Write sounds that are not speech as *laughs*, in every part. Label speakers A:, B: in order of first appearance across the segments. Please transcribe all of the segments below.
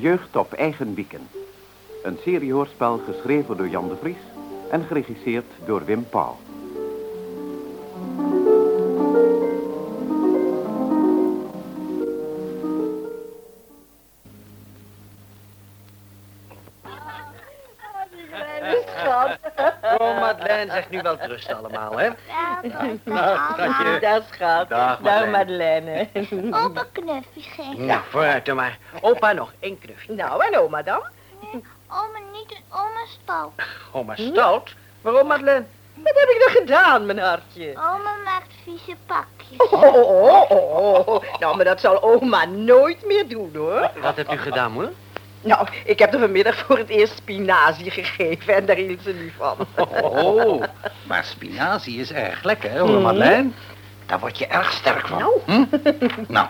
A: Jeugd op eigen wieken. Een seriehoorspel geschreven door Jan de Vries en geregisseerd door Wim Pauw.
B: Oh, Madeleine, zeg nu wel rust allemaal, hè?
C: Nou,
B: schatje.
D: Dag, schat.
B: Dag,
D: Dag,
B: Madeleine.
D: Madeleine.
C: Opa knuffie geven.
B: Nou, vooruit dan maar. Opa nog één knuffel.
D: Nou, en oma dan?
C: Oma niet in oma's stal.
B: Oma stout? Waarom, Madeleine?
D: Wat heb ik er gedaan, mijn hartje?
C: Oma maakt vieze pakjes.
D: Oh, oh, oh, oh. Nou, maar dat zal oma nooit meer doen, hoor.
B: Wat hebt u gedaan, moeder?
D: Nou, ik heb er vanmiddag voor het eerst spinazie gegeven en daar hield ze nu van. *laughs*
E: Oh, maar spinazie is erg lekker, hoor, Madeleine. Daar word je erg sterk van.
D: Nou.
E: Hm? Nou,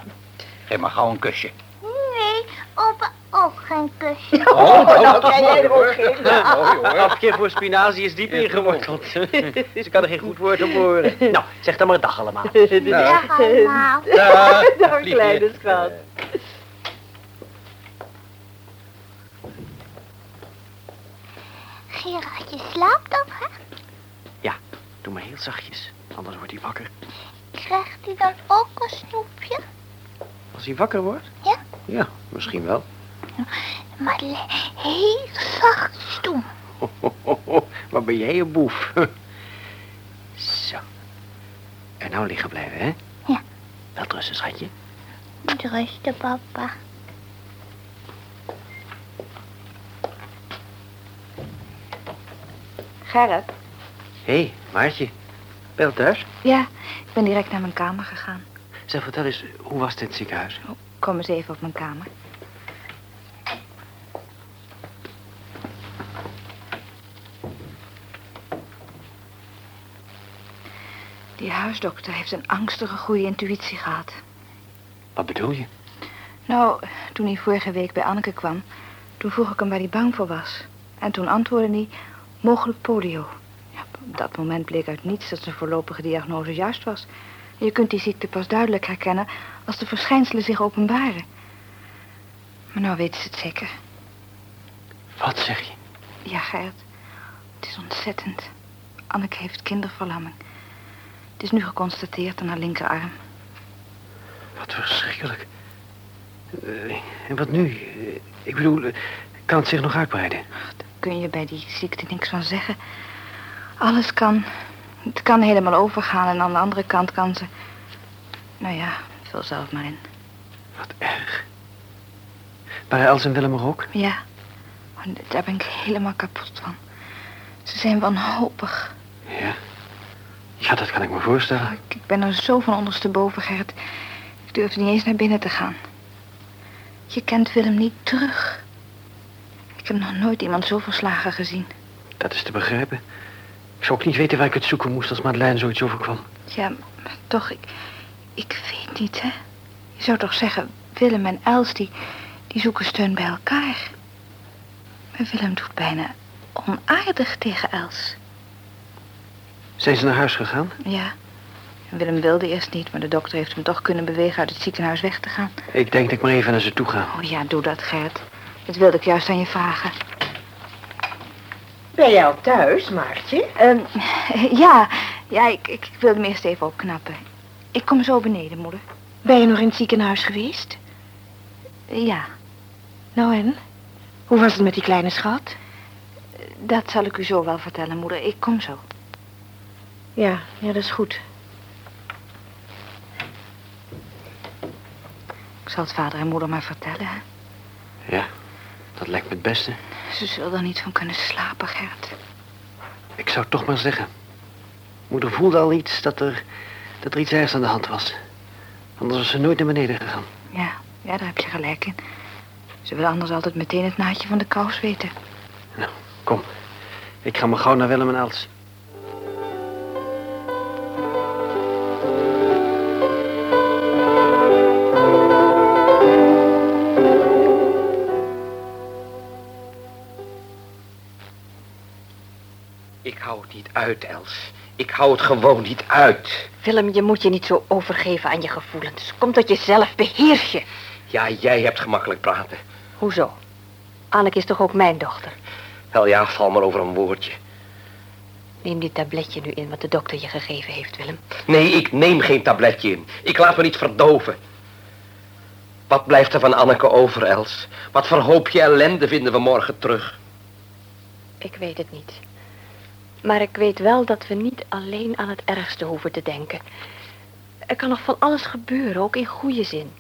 E: geef maar gauw een kusje.
C: Nee, opa ook geen kusje. *laughs*
D: Oh, nou kan jij er ook geen.
B: De afkeer voor spinazie is diep ingeworteld. *laughs* Ze kan er geen goed woord op horen. Nou, zeg dan maar dag allemaal.
C: Dag allemaal.
E: Dag,
D: Dag, kleine schat.
C: Gerard, je slaapt nog, hè?
B: Ja, doe maar heel zachtjes. Anders wordt hij wakker.
C: Krijgt hij dan ook een snoepje?
B: Als hij wakker wordt?
C: Ja.
B: Ja, misschien wel.
C: Maar heel zacht doen.
B: Wat ben jij een boef. *laughs* Zo. En nou liggen blijven, hè?
C: Ja.
B: Wel rusten, schatje.
C: Rusten, papa.
F: Gerrit?
B: Hé, hey, Maartje. Ben je thuis?
F: Ja, ik ben direct naar mijn kamer gegaan.
B: Zeg, vertel eens, hoe was het in het ziekenhuis?
F: Kom eens even op mijn kamer. Die huisdokter heeft een angstige goede intuïtie gehad.
B: Wat bedoel je?
F: Nou, toen hij vorige week bij Anneke kwam, toen vroeg ik hem waar hij bang voor was. En toen antwoordde hij, mogelijk polio. Ja, op dat moment bleek uit niets dat zijn voorlopige diagnose juist was. Je kunt die ziekte pas duidelijk herkennen als de verschijnselen zich openbaren. Maar nou weten ze het zeker.
B: Wat zeg je?
F: Ja, Gerrit. Het is ontzettend. Anneke heeft kinderverlamming. Het is nu geconstateerd aan haar linkerarm.
B: Wat verschrikkelijk. Eh, en wat nu? Eh, ik bedoel, eh, kan het zich nog uitbreiden?
F: Kun je bij die ziekte niks van zeggen. Alles kan. Het kan helemaal overgaan en aan de andere kant kan ze... Nou ja, vul zelf maar in.
B: Wat erg. Waren Els en Willem er ook?
F: Ja, Oh, daar ben ik helemaal kapot van. Ze zijn wanhopig.
B: Ja. Ja, dat kan ik me voorstellen.
F: Ik, ik ben er zo van ondersteboven, Gerrit. Ik durf niet eens naar binnen te gaan. Je kent Willem niet terug. Ik heb nog nooit iemand zo verslagen gezien.
B: Dat is te begrijpen. Ik zou ook niet weten waar ik het zoeken moest als Madeleine zoiets overkwam.
F: Ja, maar toch, ik, ik weet niet, hè. Je zou toch zeggen, Willem en Els, die, die zoeken steun bij elkaar. Maar Willem doet bijna onaardig tegen Els.
B: Zijn ze naar huis gegaan?
F: Ja. Willem wilde eerst niet, maar de dokter heeft hem toch kunnen bewegen uit het ziekenhuis weg te gaan.
B: Ik denk dat ik maar even naar ze toe ga.
F: Oh ja, doe dat, Gerrit. Dat wilde ik juist aan je vragen.
D: Ben jij al thuis, Maartje?
F: Ehm, *laughs* ja, ja ik, ik wil hem eerst even opknappen. Ik kom zo beneden, moeder.
D: Ben je nog in het ziekenhuis geweest?
F: Ja,
D: Nou en? Hoe was het met die kleine schat?
F: dat zal ik u zo wel vertellen, moeder. Ik kom zo.
D: Ja, ja, dat is goed.
F: Ik zal het vader en moeder maar vertellen, hè.
B: Ja, dat lijkt me het beste.
F: Ze zullen er niet van kunnen slapen, Gerrit.
B: Ik zou toch maar zeggen. Moeder voelde al iets dat er, dat er iets ergs aan de hand was. Anders was ze nooit naar beneden gegaan.
F: Ja, ja, daar heb je gelijk in. Ze willen anders altijd meteen het naadje van de kous weten.
B: Nou, kom. Ik ga maar gauw naar Willem en Els.
G: Ik hou het niet uit, Els. Ik hou het gewoon niet uit.
D: Willem, je moet je niet zo overgeven aan je gevoelens. Kom tot jezelf, beheers je.
G: Ja, jij hebt gemakkelijk praten.
D: Hoezo? Anneke is toch ook mijn dochter?
G: Wel ja, val maar over een woordje.
D: Neem dit tabletje nu in wat de dokter je gegeven heeft, Willem.
G: Nee, ik neem geen tabletje in. Ik laat me niet verdoven. Wat blijft er van Anneke over, Els? Wat voor hoopje ellende vinden we morgen terug?
D: Ik weet het niet. Maar ik weet wel dat we niet alleen aan het ergste hoeven te denken. Er kan nog van alles gebeuren, ook in goede zin.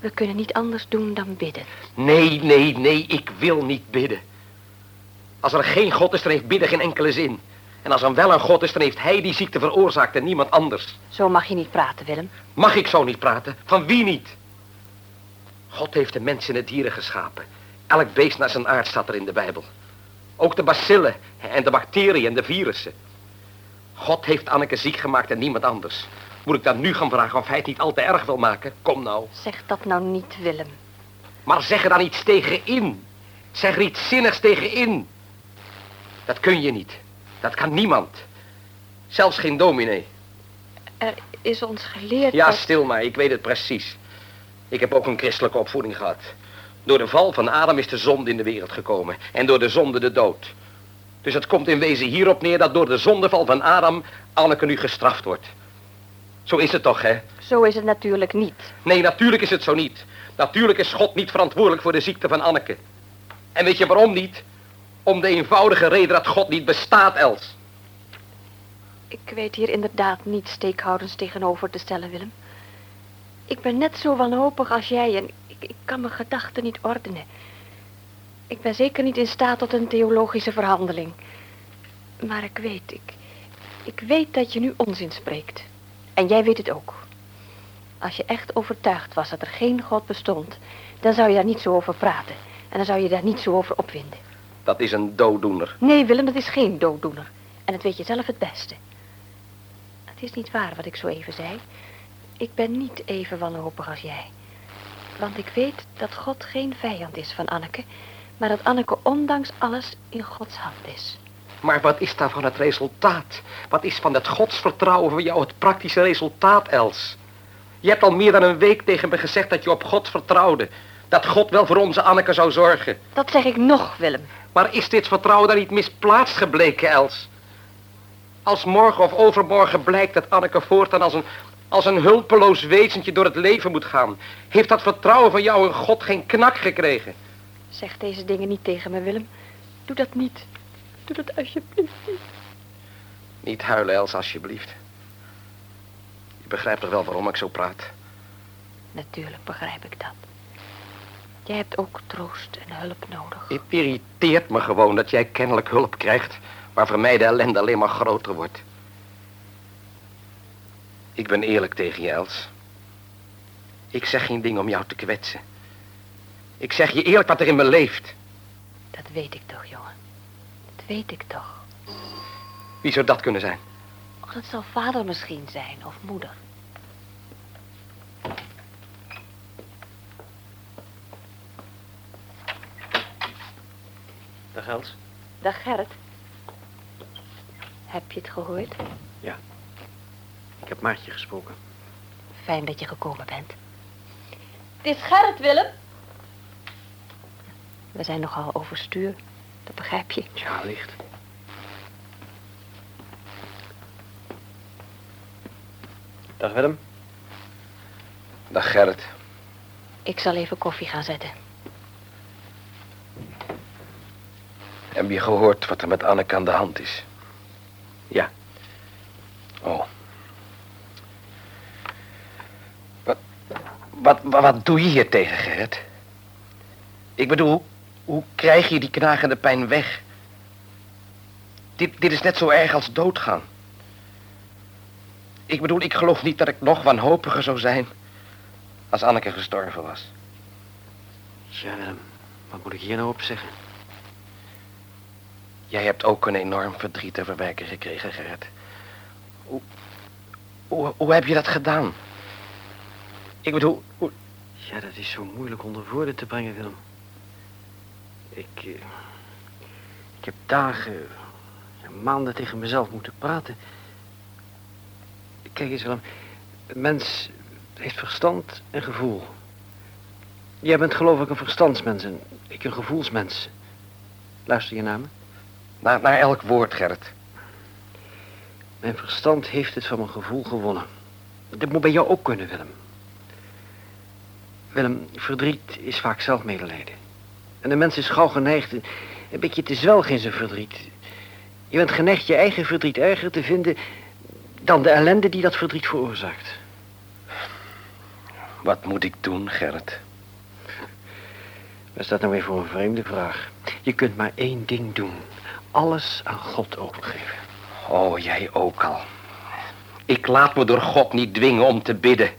D: We kunnen niet anders doen dan bidden.
G: Nee, nee, nee, ik wil niet bidden. Als er geen God is, dan heeft bidden geen enkele zin. En als er wel een God is, dan heeft hij die ziekte veroorzaakt en niemand anders.
D: Zo mag je niet praten, Willem.
G: Mag ik zo niet praten? Van wie niet? God heeft de mensen en de dieren geschapen. Elk beest naar zijn aard staat er in de Bijbel. Ook de bacillen en de bacteriën en de virussen. God heeft Anneke ziek gemaakt en niemand anders. Moet ik dan nu gaan vragen of hij het niet al te erg wil maken? Kom nou.
D: Zeg dat nou niet, Willem.
G: Maar zeg er dan iets tegen in. Zeg er iets zinnigs tegen in. Dat kun je niet. Dat kan niemand. Zelfs geen dominee.
D: Er is ons geleerd
G: Ja,
D: dat...
G: stil maar. Ik weet het precies. Ik heb ook een christelijke opvoeding gehad. Door de val van Adam is de zonde in de wereld gekomen. En door de zonde de dood. Dus het komt in wezen hierop neer dat door de zondeval van Adam Anneke nu gestraft wordt. Zo is het toch, hè?
D: Zo is het natuurlijk niet.
G: Nee, natuurlijk is het zo niet. Natuurlijk is God niet verantwoordelijk voor de ziekte van Anneke. En weet je waarom niet? Om de eenvoudige reden dat God niet bestaat, Els.
D: Ik weet hier inderdaad niet steekhoudens tegenover te stellen, Willem. Ik ben net zo wanhopig als jij en ik, ik kan mijn gedachten niet ordenen. Ik ben zeker niet in staat tot een theologische verhandeling. Maar ik weet, ik, ik weet dat je nu onzin spreekt. En jij weet het ook. Als je echt overtuigd was dat er geen God bestond, dan zou je daar niet zo over praten. En dan zou je daar niet zo over opwinden.
G: Dat is een dooddoener.
D: Nee, Willem, dat is geen dooddoener. En dat weet je zelf het beste. Het is niet waar wat ik zo even zei. Ik ben niet even wanhopig als jij. Want ik weet dat God geen vijand is van Anneke, maar dat Anneke ondanks alles in Gods hand is.
G: Maar wat is daarvan het resultaat? Wat is van dat godsvertrouwen voor jou het praktische resultaat, Els? Je hebt al meer dan een week tegen me gezegd dat je op God vertrouwde. Dat God wel voor onze Anneke zou zorgen.
D: Dat zeg ik nog, Willem.
G: Maar is dit vertrouwen dan niet misplaatst gebleken, Els? Als morgen of overmorgen blijkt dat Anneke voortaan als een, als een hulpeloos wezentje door het leven moet gaan... heeft dat vertrouwen van jou in God geen knak gekregen.
D: Zeg deze dingen niet tegen me, Willem. Doe dat niet. Doe dat alsjeblieft niet.
G: Niet huilen, Els, alsjeblieft. Je begrijpt toch wel waarom ik zo praat?
D: Natuurlijk begrijp ik dat. Jij hebt ook troost en hulp nodig.
G: Het irriteert me gewoon dat jij kennelijk hulp krijgt... waar voor mij de ellende alleen maar groter wordt. Ik ben eerlijk tegen je, Els. Ik zeg geen ding om jou te kwetsen. Ik zeg je eerlijk wat er in me leeft.
D: Dat weet ik toch, jongen. Dat weet ik toch.
G: Wie zou dat kunnen zijn?
D: Of dat zal vader misschien zijn, of moeder.
B: Dag Els.
D: Dag Gerrit. Heb je het gehoord?
B: Ik heb Maartje gesproken.
D: Fijn dat je gekomen bent. Het is Gerrit, Willem. We zijn nogal overstuur. Dat begrijp je.
B: Ja, licht. Dag Willem.
G: Dag Gerrit.
D: Ik zal even koffie gaan zetten.
G: Heb je gehoord wat er met Anneke aan de hand is? Ja. Oh. Wat, wat, wat, doe je hier tegen, Gerrit? Ik bedoel, hoe krijg je die knagende pijn weg? Dit, dit is net zo erg als doodgaan. Ik bedoel, ik geloof niet dat ik nog wanhopiger zou zijn als Anneke gestorven was.
B: Willem. Wat moet ik hier nou op zeggen?
G: Jij hebt ook een enorm verdriet te verwerken gekregen, Gerrit. Hoe, hoe, hoe heb je dat gedaan? Ik bedoel, hoe...
B: Ja, dat is zo moeilijk onder woorden te brengen, Willem. Ik, eh, ik heb dagen, maanden tegen mezelf moeten praten. Kijk eens, Willem. Een mens heeft verstand en gevoel. Jij bent geloof ik een verstandsmens en ik een gevoelsmens. Luister je naar me?
G: Naar, naar elk woord, Gerrit.
B: Mijn verstand heeft het van mijn gevoel gewonnen. Dat moet bij jou ook kunnen, Willem. Willem, verdriet is vaak zelfmedelijden. En de mens is gauw geneigd een, beetje te zwelgen in zijn verdriet. Je bent geneigd je eigen verdriet erger te vinden dan de ellende die dat verdriet veroorzaakt.
G: Wat moet ik doen, Gerrit?
B: Wat is dat nou weer voor een vreemde vraag? Je kunt maar één ding doen. Alles aan God overgeven.
G: Oh, jij ook al. Ik laat me door God niet dwingen om te bidden.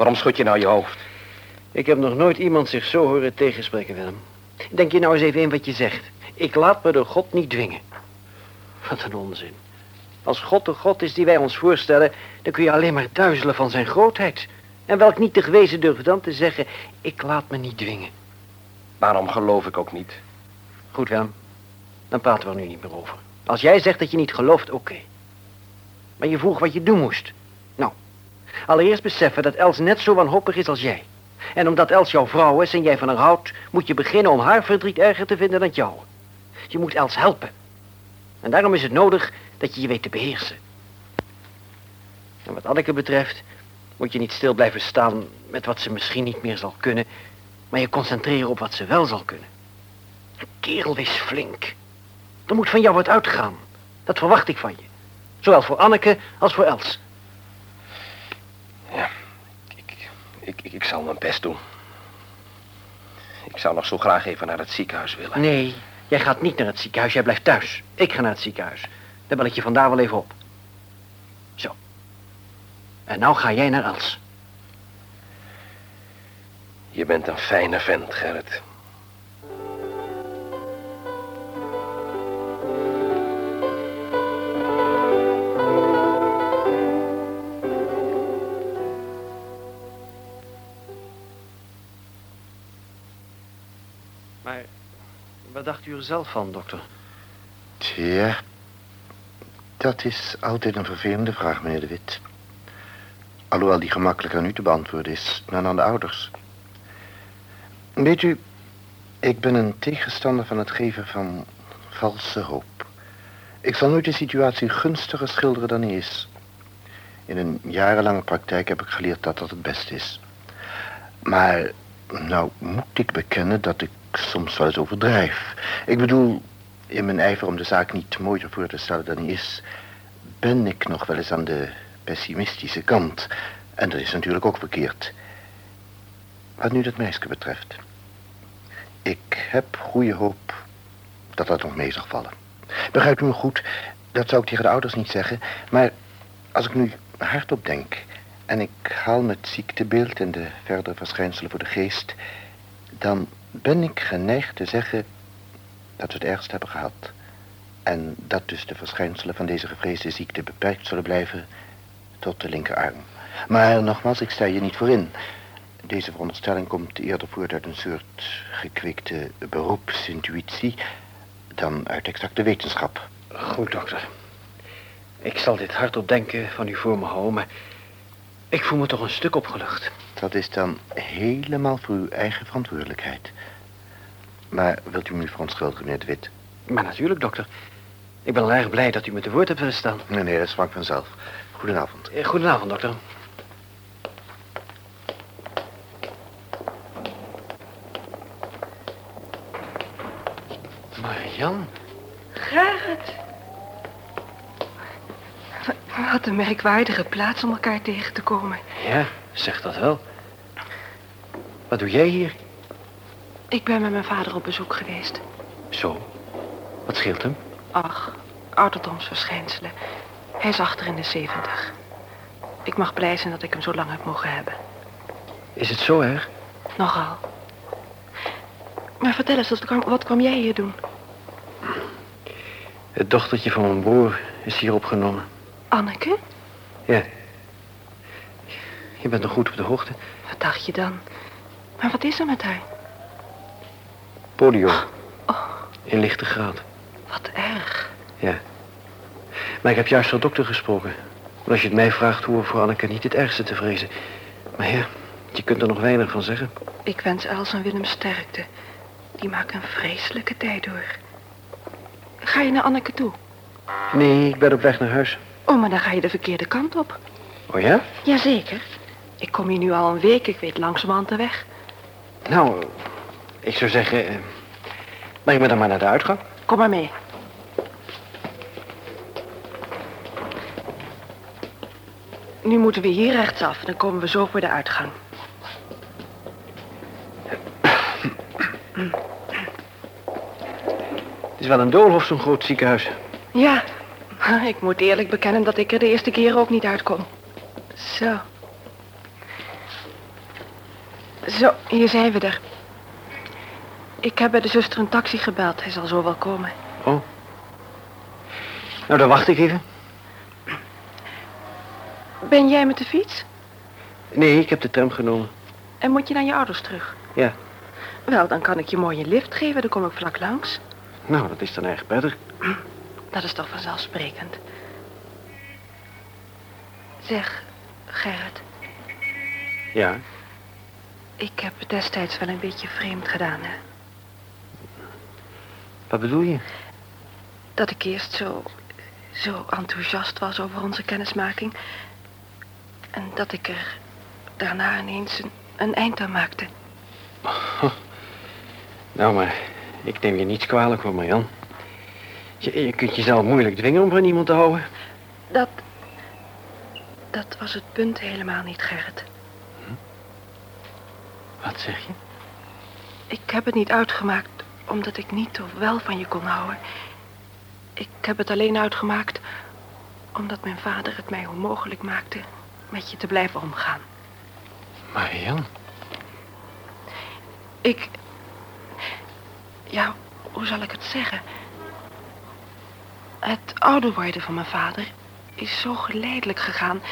G: Waarom schud je nou je hoofd?
B: Ik heb nog nooit iemand zich zo horen tegenspreken, Willem. Denk je nou eens even in wat je zegt. Ik laat me door God niet dwingen. Wat een onzin. Als God de God is die wij ons voorstellen... dan kun je alleen maar duizelen van zijn grootheid. En welk niet te gewezen durft dan te zeggen... ik laat me niet dwingen.
G: Daarom geloof ik ook niet.
B: Goed, Willem. Dan praten we er nu niet meer over. Als jij zegt dat je niet gelooft, oké. Maar je vroeg wat je doen moest. Allereerst beseffen dat Els net zo wanhopig is als jij. En omdat Els jouw vrouw is en jij van haar houdt... moet je beginnen om haar verdriet erger te vinden dan jouwe. Je moet Els helpen. En daarom is het nodig dat je je weet te beheersen. En wat Anneke betreft... moet je niet stil blijven staan met wat ze misschien niet meer zal kunnen... maar je concentreren op wat ze wel zal kunnen. Kerel, wees flink. Er moet van jou wat uitgaan. Dat verwacht ik van je. Zowel voor Anneke als voor Els.
G: Ja, ik, ik, ik, ik zal mijn best doen. Ik zou nog zo graag even naar het ziekenhuis willen.
B: Nee, jij gaat niet naar het ziekenhuis. Jij blijft thuis. Ik ga naar het ziekenhuis. Dan bel ik je vandaar wel even op. Zo. En nou ga jij naar Els.
G: Je bent een fijne vent, Gerrit.
B: Maar wat dacht u er zelf van, dokter?
H: Tja, dat is altijd een vervelende vraag, meneer De Wit. Alhoewel die gemakkelijk aan u te beantwoorden is dan aan de ouders. Weet u, ik ben een tegenstander van het geven van valse hoop. Ik zal nooit de situatie gunstiger schilderen dan die is. In een jarenlange praktijk heb ik geleerd dat dat het beste is. Maar, nou moet ik bekennen dat ik soms wel eens overdrijf. Ik bedoel, in mijn ijver om de zaak niet mooier voor te stellen dan die is... ben ik nog wel eens aan de pessimistische kant. En dat is natuurlijk ook verkeerd. Wat nu dat meisje betreft. Ik heb goede hoop dat dat nog mee zal vallen. Begrijpt u me goed, dat zou ik tegen de ouders niet zeggen. Maar als ik nu hardop denk... en ik haal met ziektebeeld en de verdere verschijnselen voor de geest... dan ben ik geneigd te zeggen dat we het ergst hebben gehad. En dat dus de verschijnselen van deze gevreesde ziekte beperkt zullen blijven tot de linkerarm. Maar nogmaals, ik sta je niet voor in. Deze veronderstelling komt eerder voort uit een soort gekweekte beroepsintuïtie dan uit exacte wetenschap.
B: Goed, dokter. Ik zal dit hardop denken van u voor me houden, maar ik voel me toch een stuk opgelucht.
H: Dat is dan helemaal voor uw eigen verantwoordelijkheid. Maar wilt u me nu verontschuldigen, meneer De Wit?
B: Maar natuurlijk, dokter. Ik ben al erg blij dat u me te woord hebt willen staan.
H: Nee, nee, dat is Frank vanzelf. Goedenavond.
B: Eh, Goedenavond, dokter. Marian?
I: Wat een merkwaardige plaats om elkaar tegen te komen.
B: Ja, zeg dat wel. Wat doe jij hier?
I: Ik ben met mijn vader op bezoek geweest.
B: Zo. Wat scheelt hem?
I: Ach, ouderdomsverschijnselen. Hij is achter in de zeventig. Ik mag blij zijn dat ik hem zo lang heb mogen hebben.
B: Is het zo erg?
I: Nogal. Maar vertel eens, wat kwam, wat kwam jij hier doen?
B: Het dochtertje van mijn broer is hier opgenomen.
I: Anneke?
B: Ja. Je bent nog goed op de hoogte.
I: Wat dacht je dan? Maar wat is er met haar?
B: Polio.
I: Oh,
B: In lichte graad.
I: wat erg.
B: Ja. Maar ik heb juist door dokter gesproken. Maar als je het mij vraagt, hoeven we voor Anneke niet het ergste te vrezen. Maar ja, Je kunt er nog weinig van zeggen.
I: Ik wens Els en Willem sterkte. Die maken een vreselijke tijd door. Ga je naar Anneke toe?
B: Nee, ik ben op weg naar huis.
I: Oh, maar dan ga je de verkeerde kant op.
B: Oh ja?
I: Jazeker. Ik kom hier nu al een week. Ik weet langzamerhand de weg.
B: Nou, ik zou zeggen... eh, breng me dan maar naar de uitgang.
I: Kom maar mee. Nu moeten we hier rechtsaf. Dan komen we zo voor de uitgang.
B: Het is wel een doolhof, zo'n groot ziekenhuis.
I: Ja, ik moet eerlijk bekennen dat ik er de eerste keer ook niet uitkom. Zo. Zo, hier zijn we er. Ik heb bij de zuster een taxi gebeld. Hij zal zo wel komen.
B: Oh. Nou, dan wacht ik even.
I: Ben jij met de fiets?
B: Nee, ik heb de tram genomen.
I: En moet je naar je ouders terug?
B: Ja.
I: Wel, dan kan ik je mooi een lift geven. Dan kom ik vlak langs.
B: Nou, dat is dan erg prettig.
I: Dat is toch vanzelfsprekend. Zeg, Gerrit,
B: Ja.
I: ik heb het destijds wel een beetje vreemd gedaan, hè?
B: Wat bedoel je?
I: Dat ik eerst zo, zo enthousiast was over onze kennismaking. En dat ik er daarna ineens een, een eind aan maakte. *laughs*
B: Nou, maar ik neem je niets kwalijk voor Marjan. Je, je kunt jezelf moeilijk dwingen om van iemand te houden.
I: Dat, dat was het punt helemaal niet, Gerrit.
B: Wat zeg je?
I: Ik heb het niet uitgemaakt omdat ik niet of wel van je kon houden. Ik heb het alleen uitgemaakt omdat mijn vader het mij onmogelijk maakte met je te blijven omgaan.
B: Marian?
I: Ik... Ja, hoe zal ik het zeggen? Het ouder worden van mijn vader is zo geleidelijk gegaan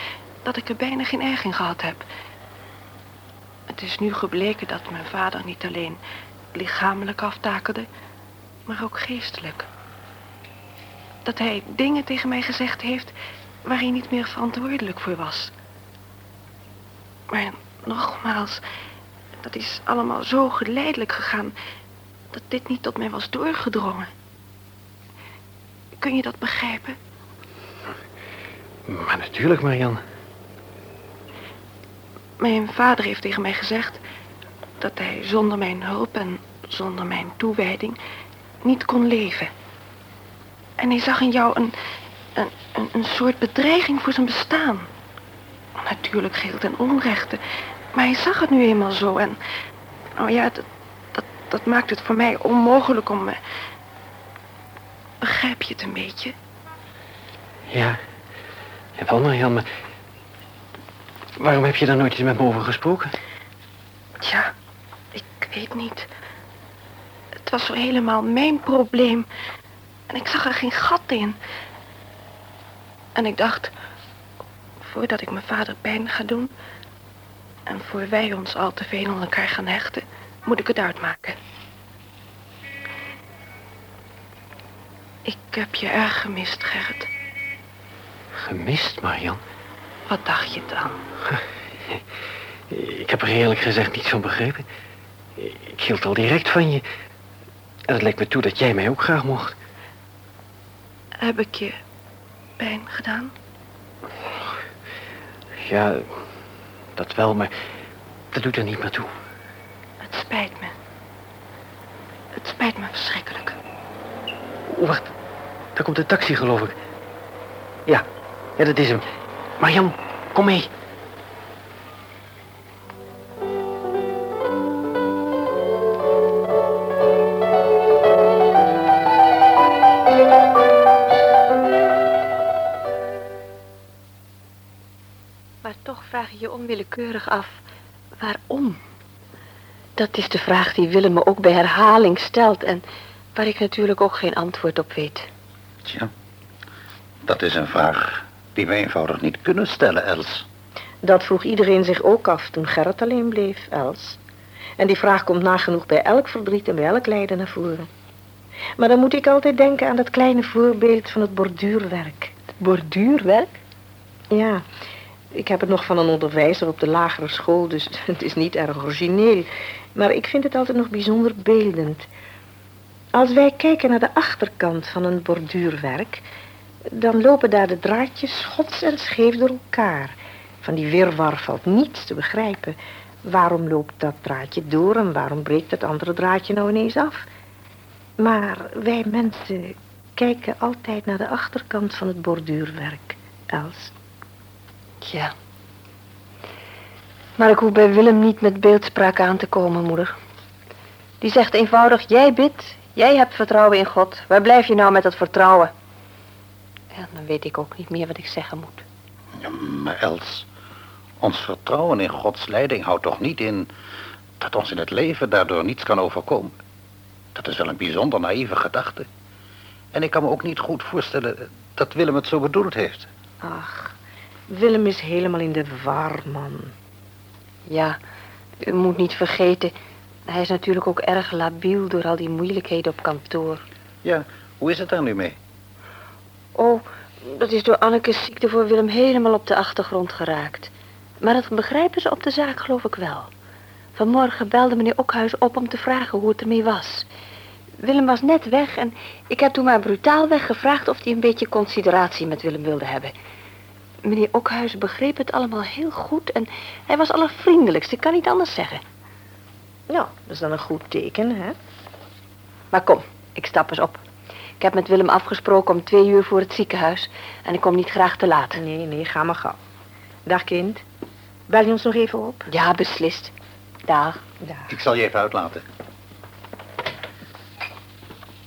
I: dat ik er bijna geen erg in gehad heb. Het is nu gebleken dat mijn vader niet alleen lichamelijk aftakelde, maar ook geestelijk. Dat hij dingen tegen mij gezegd heeft waar hij niet meer verantwoordelijk voor was. Maar nogmaals, dat is allemaal zo geleidelijk gegaan dat dit niet tot mij was doorgedrongen. Kun je dat begrijpen?
B: Maar natuurlijk, Marian.
I: Mijn vader heeft tegen mij gezegd dat hij zonder mijn hulp en zonder mijn toewijding niet kon leven. En hij zag in jou een, een, een, een soort bedreiging voor zijn bestaan. Natuurlijk geheel ten onrechte, maar hij zag het nu eenmaal zo. En, oh ja, dat, dat, dat maakt het voor mij onmogelijk om me... Begrijp je het een beetje?
B: Ja. Jawel, Marian, maar... Waarom heb je daar nooit eens met me over gesproken?
I: Tja, ik weet niet. Het was zo helemaal mijn probleem. En ik zag er geen gat in. En ik dacht, voordat ik mijn vader pijn ga doen... en voor wij ons al te veel aan elkaar gaan hechten... moet ik het uitmaken. Ik heb je erg gemist, Gerrit.
B: Gemist, Marian?
I: Wat dacht je dan? *laughs*
B: Ik heb er eerlijk gezegd niets van begrepen. Ik hield al direct van je. En het leek me toe dat jij mij ook graag mocht.
I: Heb ik je pijn gedaan?
B: Ja, dat wel, maar dat doet er niet meer toe.
I: Het spijt me. Het spijt me verschrikkelijk.
B: Oeh, wacht. Daar komt de taxi, geloof ik. Ja, ja, dat is hem. Marian, kom mee.
I: Maar toch vraag je je onwillekeurig af, waarom? Dat is de vraag die Willem me ook bij herhaling stelt en waar ik natuurlijk ook geen antwoord op weet.
E: Tja, dat is een vraag die we eenvoudig niet kunnen stellen, Els.
J: Dat vroeg iedereen zich ook af toen Gerrit alleen bleef, Els. En die vraag komt nagenoeg bij elk verdriet en bij elk lijden naar voren. Maar dan moet ik altijd denken aan dat kleine voorbeeld van het borduurwerk.
I: Borduurwerk?
J: Ja, Ik heb het nog van een onderwijzer op de lagere school, dus *laughs* het is niet erg origineel. Maar ik vind het altijd nog bijzonder beeldend. Als wij kijken naar de achterkant van een borduurwerk, dan lopen daar de draadjes schots en scheef door elkaar. Van die wirwar valt niets te begrijpen. Waarom loopt dat draadje door en waarom breekt dat andere draadje nou ineens af? Maar wij mensen kijken altijd naar de achterkant van het borduurwerk, Els.
D: Ja. Maar ik hoef bij Willem niet met beeldspraak aan te komen, moeder. Die zegt eenvoudig, jij bidt, jij hebt vertrouwen in God. Waar blijf je nou met dat vertrouwen? Ja, dan weet ik ook niet meer wat ik zeggen moet.
E: Ja, maar Els, ons vertrouwen in Gods leiding houdt toch niet in dat ons in het leven daardoor niets kan overkomen. Dat is wel een bijzonder naïeve gedachte. En ik kan me ook niet goed voorstellen dat Willem het zo bedoeld heeft.
J: Ach, Willem is helemaal in de war, man.
D: Ja, u moet niet vergeten, hij is natuurlijk ook erg labiel door al die moeilijkheden op kantoor.
E: Ja, hoe is het daar nu mee?
D: Oh, dat is door Anneke's ziekte voor Willem helemaal op de achtergrond geraakt. Maar dat begrijpen ze op de zaak geloof ik wel. Vanmorgen belde meneer Okhuis op om te vragen hoe het ermee was. Willem was net weg en ik heb toen maar brutaal weggevraagd of hij een beetje consideratie met Willem wilde hebben. Meneer Okhuis begreep het allemaal heel goed en hij was allervriendelijkst, ik kan niet anders zeggen.
J: Nou, dat is dan een goed teken, hè?
D: Maar kom, ik stap eens op. Ik heb met Willem afgesproken om twee uur voor het ziekenhuis en ik kom niet graag te laat.
J: Nee, nee, ga maar gauw. Dag, kind. Bel je ons nog even op?
D: Ja, beslist. Dag.
J: Dag.
E: Ik zal je even uitlaten.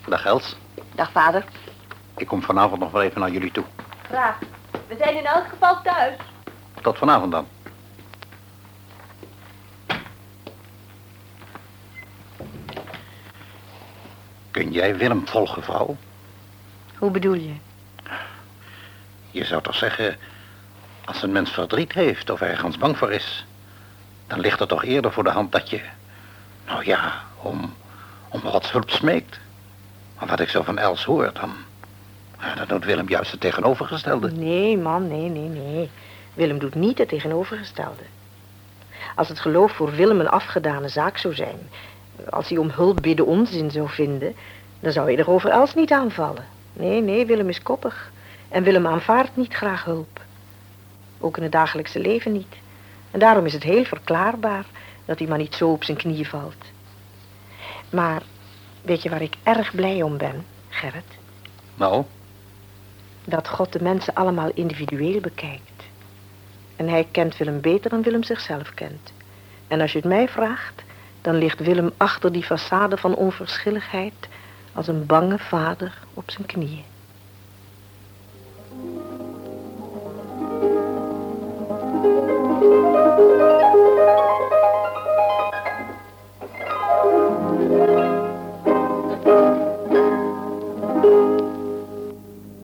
E: Dag Els,
D: Dag, vader.
E: ik kom vanavond nog wel even naar jullie toe.
D: Graag. We zijn in elk geval thuis.
E: Tot vanavond dan. Kun jij Willem volgen, vrouw?
J: Hoe bedoel je?
E: Je zou toch zeggen, als een mens verdriet heeft of ergens bang voor is, dan ligt het toch eerder voor de hand dat je, nou ja, om, om Gods hulp smeekt. Maar wat ik zo van Els hoor, dan, ja, dan doet Willem juist het tegenovergestelde.
J: Nee, man, nee, nee, nee. Willem doet niet het tegenovergestelde. Als het geloof voor Willem een afgedane zaak zou zijn, als hij om hulp bidden onzin zou vinden, dan zou hij er over Els niet aanvallen. Nee, nee, Willem is koppig. En Willem aanvaardt niet graag hulp. Ook in het dagelijkse leven niet. En daarom is het heel verklaarbaar dat hij maar niet zo op zijn knieën valt. Maar weet je waar ik erg blij om ben, Gerrit?
E: Nou,
J: Dat God de mensen allemaal individueel bekijkt. En hij kent Willem beter dan Willem zichzelf kent. En als je het mij vraagt, dan ligt Willem achter die façade van onverschilligheid als een bange vader op zijn knieën.